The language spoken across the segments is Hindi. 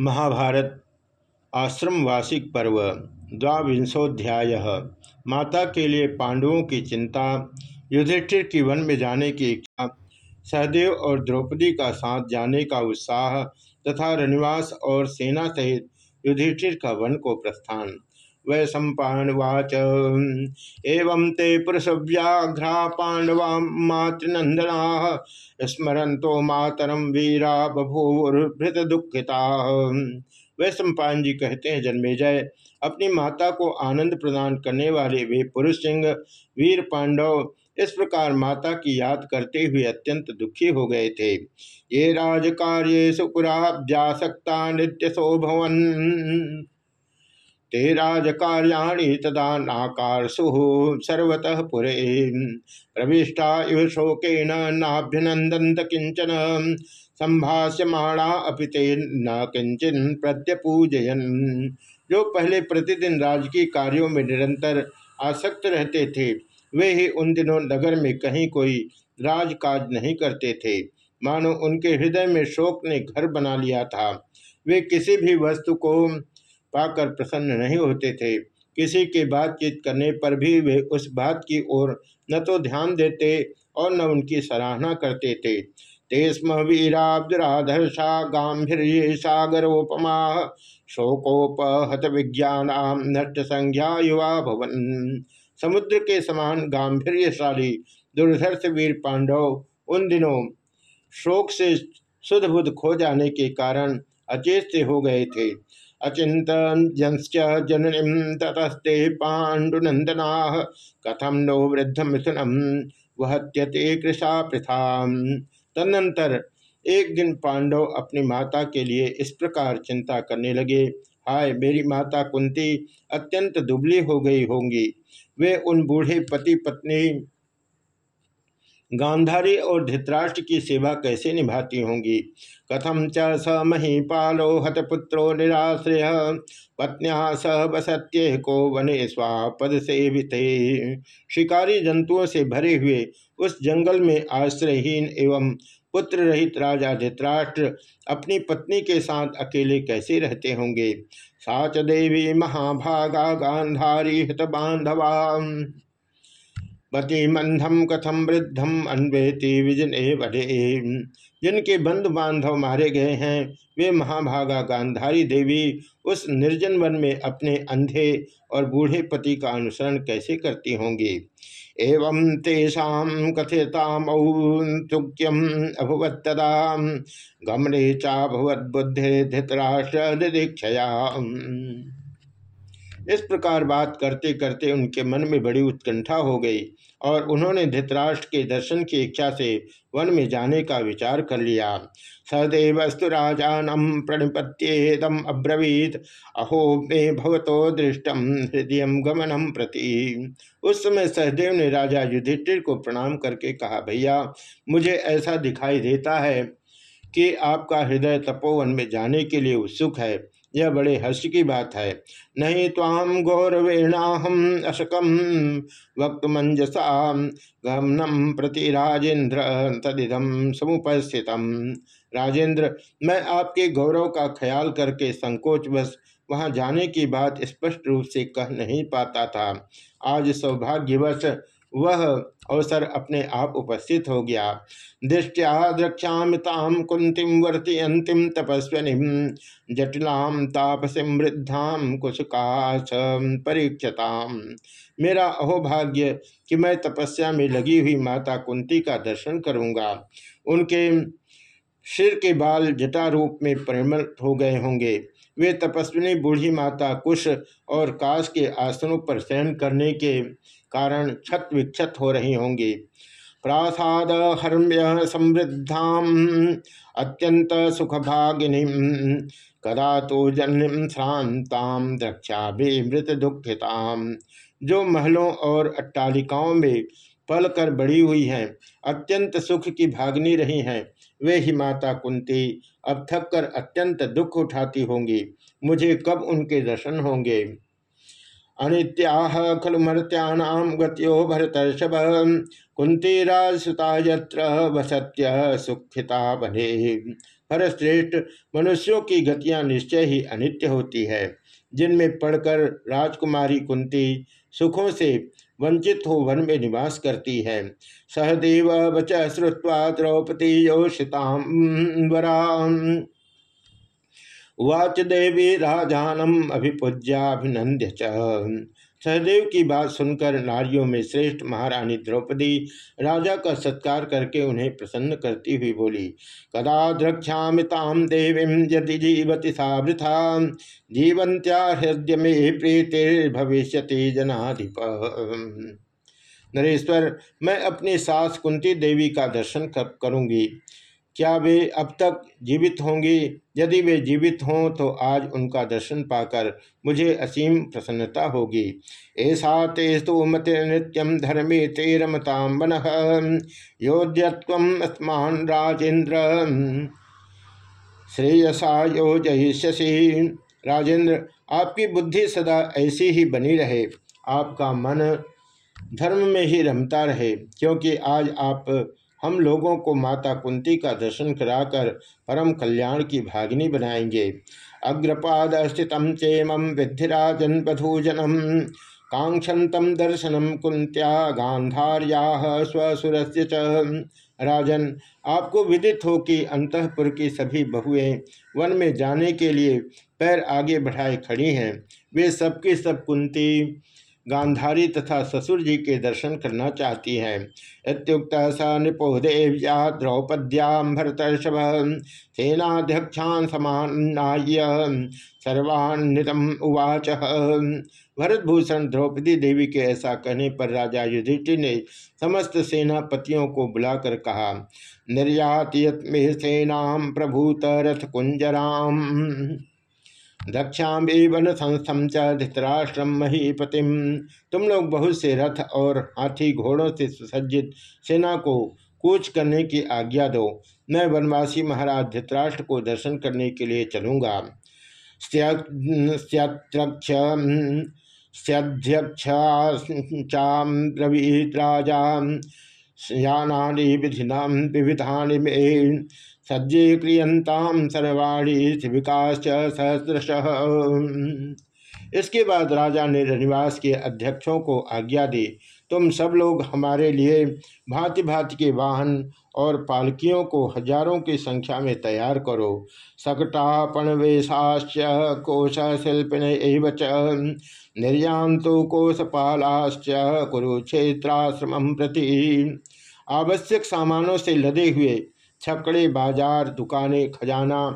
महाभारत आश्रम वार्षिक पर्व द्वांशोध्याय माता के लिए पांडवों की चिंता, युधिष्ठिर की वन में जाने की इच्छा, सहदेव और द्रौपदी का साथ जाने का उत्साह, तथा रनिवास और सेना सहित युधिष्ठिर का वन को प्रस्थान। वै सम्पावाच एवं ते पुरुष व्याघ्रा पांडवा मातृनंदना स्मरंतो मातरम वीरा बभूवृत दुखिता वै सम्पान जी कहते हैं जन्मेजय अपनी माता को आनंद प्रदान करने वाले वे पुरुष सिंह, वीर पांडव, इस प्रकार माता की याद करते हुए अत्यंत दुखी हो गए थे। ये राजकार्य सुपुराब्जासक्ता नित्य शोभवन ते राजकार्याणि तदा नाकारसु सर्वतः पुरे प्रविष्टा इव शोकेन नाभ्यनंदंत किंचन संभाष्यमाणा अपि ते न किंचन प्रत्यपूजयन। जो पहले प्रतिदिन राजकीय कार्यों में निरंतर आसक्त रहते थे, वे ही उन दिनों नगर में कहीं कोई राजकाज नहीं करते थे। मानो उनके हृदय में शोक ने घर बना लिया था। वे किसी भी वस्तु को पाकर प्रसन्न नहीं होते थे। किसी की बातचीत करने पर भी वे उस बात की ओर न तो ध्यान देते और न उनकी सराहना करते थे। तेस्म वीराब्दराधर्षा गांधी सागरोपमा शोकोपहत विज्ञान नष्ट संज्ञा युवा भवन। समुद्र के समान गांधीर्यशाली दुर्धर्ष वीर पांडव उन दिनों शोक से शुद्ध बुद्ध खो जाने के कारण अचेत से हो गए थे। अचिंत जननी ततस्ते पाण्डुनंदना कथम नो वृद्ध मिथुनम वहत्यते कृषा प्रथा तदनंतर एक दिन पांडव अपनी माता के लिए इस प्रकार चिंता करने लगे। हाय, मेरी माता कुंती, अत्यंत दुबली हो गई होंगी। वे उन बूढ़े पति पत्नी गांधारी और धृतराष्ट्र की सेवा कैसे निभाती होंगी? कथम च स महीपालो हतपुत्रो निराश्रय? पत्न्या स बसत्ये को वने स्वापद सेविते। शिकारी जंतुओं से भरे हुए उस जंगल में आश्रयहीन एवं पुत्र रहित राजा धृतराष्ट्र अपनी पत्नी के साथ अकेले कैसे रहते होंगे? साच देवी महाभागा गांधारी हित बांधवा पति मंधम कथम वृद्धम अन्वेति विजने बढ़े जिनके बंधु बांधव मारे गए हैं, वे महाभागा गांधारी देवी उस निर्जन वन में अपने अंधे और बूढ़े पति का अनुसरण कैसे करती होंगी? एवं तेषा कथितामौक्यम अभवत तदा। गमने चाभवत बुद्धि धृतराष्ट्र दीक्षया इस प्रकार बात करते करते उनके मन में बड़ी उत्कंठा हो गई और उन्होंने धृतराष्ट्र के दर्शन की इच्छा से वन में जाने का विचार कर लिया। सदैवस्तु राजानम प्रणिपत्येदम अब्रवीत। अहो, मे भवतो दृष्टम हृदय गमनम प्रति। उस समय सहदेव ने राजा युधिष्ठिर को प्रणाम करके कहा, भैया, मुझे ऐसा दिखाई देता है कि आपका हृदय तपोवन में जाने के लिए उत्सुक है। यह बड़े हर्ष की बात है। नहीं ताम गौरवेणाहम अशकम वक्त मंजसा गमनम प्रति राजेंद्र तदिदम समुपस्थित। राजेंद्र, मैं आपके गौरव का ख्याल करके संकोच बस वहाँ जाने की बात स्पष्ट रूप से कह नहीं पाता था। आज सौभाग्यवश वह अवसर अपने आप उपस्थित हो गया। दृष्टिया द्रक्षाताम कुंतीम वर्ति अंतिम तपस्वनी जटिलाम तापसिम वृद्धाम कुशकाश परीक्षताम। मेरा अहोभाग्य कि मैं तपस्या में लगी हुई माता कुंती का दर्शन करूँगा। उनके सिर के बाल जटा रूप में परिमल हो गए होंगे। वे तपस्विनी बूढ़ी माता कुश और काश के आसनों पर शयन करने के कारण छत विक्षत हो रही होंगी। प्रासाद हर्म्य समृद्धा अत्यंत सुखभागिनी, कदा तो जन्म श्रांताम द्रक्षा भी मृत दुखिताम जो महलों और अट्टालिकाओं में पल कर बड़ी हुई हैं, अत्यंत सुख की भागनी रही हैं, वे ही माता कुंती अब थक कर अत्यंत दुख उठाती होंगी। मुझे कब उनके दर्शन होंगे? अनित्याह खलु मर्त्यानाम गत्यो भरतर्षभ। कुंतीराजसुता यत्र वसत्य सुखिता बने। श्रेष्ठ मनुष्यों की गतियाँ निश्चय ही अनित्य होती है। जिनमें पढ़कर राजकुमारी कुंती सुखों से वंचित हो वन में निवास करती है। सहदेव वच श्रुवा द्रौपदी योषिताम वाच देवी राजानम अभिपूज्याभिनंद्य सहदेव की बात सुनकर नारियों में श्रेष्ठ महारानी द्रौपदी राजा का सत्कार करके उन्हें प्रसन्न करती हुई बोली, कदा द्रक्षामिताम देवी यदि जीवति सावृथा जीवंत्या हृदय में भविष्य जनाधिप। नरेश्वर, मैं अपनी सास कुंती देवी का दर्शन करूँगी? क्या वे अब तक जीवित होंगी? यदि वे जीवित हों तो आज उनका दर्शन पाकर मुझे असीम प्रसन्नता होगी। ऐसा ते स्तुमत नित्यम धर्मे ते रमताम वन योद्यत्वस्मान राजेंद्र श्रेयसा योजयिष्यसी। राजेंद्र आपकी बुद्धि सदा ऐसी ही बनी रहे। आपका मन धर्म में ही रमता रहे, क्योंकि आज आप हम लोगों को माता कुंती का दर्शन कराकर परम कल्याण की भागिनी बनाएँगे। अग्रपाद स्थित चेम विद्धिराजन बधूजनम। कांक्षतम दर्शनम कुंत्या गांधार्या स्वसुर राजन, आपको विदित हो कि अंतपुर की सभी बहुएँ वन में जाने के लिए पैर आगे बढ़ाए खड़ी हैं। वे सबके सब कुंती। गांधारी तथा ससुर जी के दर्शन करना चाहती हैं। इतुक्त स नृपोदेव्या द्रौपद्यां भरतर्षभ, सेनाध्यक्षान समान्नाय सर्वान्वितम उवाच। भरतभूषण द्रौपदी देवी के ऐसा कहने पर राजा युधिष्ठिर ने समस्त सेनापतियों को बुलाकर कहा, निर्यात यत्मे सेना प्रभूत रथ कुंजराम दक्षाम्बी वन संस्थम च धृतराष्ट्रम महीपतिम तुम लोग बहुत से रथ और हाथी घोड़ों से सुसज्जित सेना को कूच करने की आज्ञा दो। मैं वनवासी महाराज धृतराष्ट्र को दर्शन करने के लिए चलूँगा। स्यध्यक्षाब्रवीत राजा। यानी विधिना विविधा में सज्जीक्रियंताम सर्वाणी शिविकाश्च सहस्रश। इसके बाद राजा ने रनिवास के अध्यक्षों को आज्ञा दी, तुम सब लोग हमारे लिए भांति भांति के वाहन और पालकियों को हज़ारों की संख्या में तैयार करो। सकटापण वेशाश्च कोश शिल्पिन एवच निर्यांतो कोशपालाश्च कुरुक्षेत्राश्रम प्रति। आवश्यक सामानों से लदे हुए छकड़े बाज़ार, दुकानें, खजाना,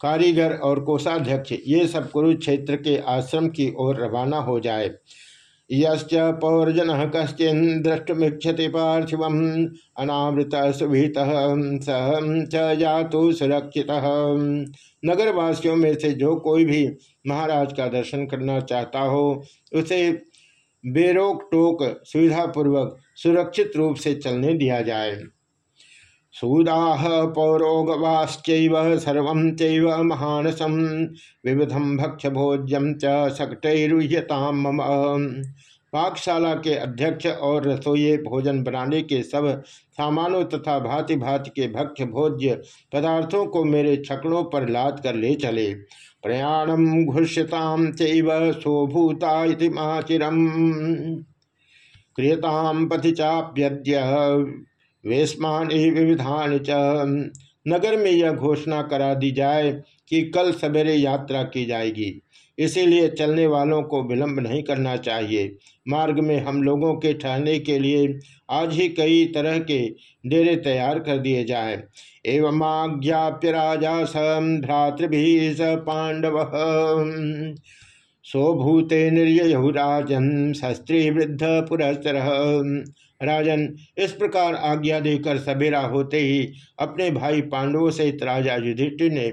कारीगर और कोषाध्यक्ष, ये सब कुरुक्षेत्र के आश्रम की ओर रवाना हो जाए। यश्च पौर्जन कश्चिन दृष्टमीक्षति पार्थिव अनावृत सुभित जातु सुरक्षित। नगरवासियों में से जो कोई भी महाराज का दर्शन करना चाहता हो, उसे बेरोक टोक सुविधापूर्वक, सुरक्षित रूप से चलने दिया जाए। सूदाह पौरोगवाश्च सर्व चैव महानसम विविधम भक्ष भोज्यम च शकटैरुह्यताम मम। पाकशाला के अध्यक्ष और रसोई भोजन बनाने के सब सामानों तथा भांति भांति के भक्ष भोज्य पदार्थों को मेरे छकड़ों पर लाद कर ले चले। प्रयाणम घुष्यताम चैव सोभूता माचिरम। क्रियताम पथि वेशमान विविधान च। नगर में यह घोषणा करा दी जाए कि कल सवेरे यात्रा की जाएगी। इसीलिए चलने वालों को विलंब नहीं करना चाहिए। मार्ग में हम लोगों के ठहरने के लिए आज ही कई तरह के डेरे तैयार कर दिए जाए। एवं आज्ञाप्य राजा स भ्रातृभि स पांडव। सोभूते निर्यहुराजन शस्त्री वृद्ध पुरस्तर राजन, इस प्रकार आज्ञा देकर सवेरा होते ही अपने भाई पांडवों सहित राजा युधिष्ठिर ने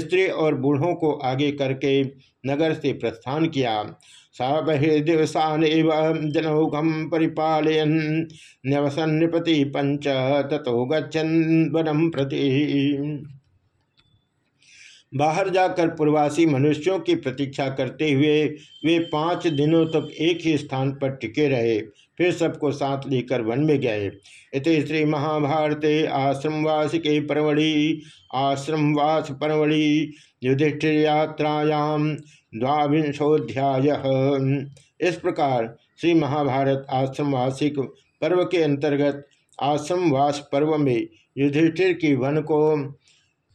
स्त्री और बूढ़ों को आगे करके नगर से प्रस्थान किया। स बहिर्दिवसान जनौघम परिपालयन न्यवसन नृपति पंच तथो वनम प्रति। बाहर जाकर प्रवासी मनुष्यों की प्रतीक्षा करते हुए वे पाँच दिनों तक एक ही स्थान पर टिके रहे, फिर सबको साथ लेकर वन में गए। इस श्री महाभारते आश्रमवासिके परवड़ी, आश्रमवास परवड़ी युधिष्ठिर यात्रायाम द्वांशोध्याय इस प्रकार श्री महाभारत आश्रमवासिक पर्व के अंतर्गत आश्रमवास पर्व में युधिष्ठिर की वन को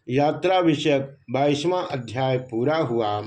यात्रा विषयक बाईसवां अध्याय पूरा हुआ।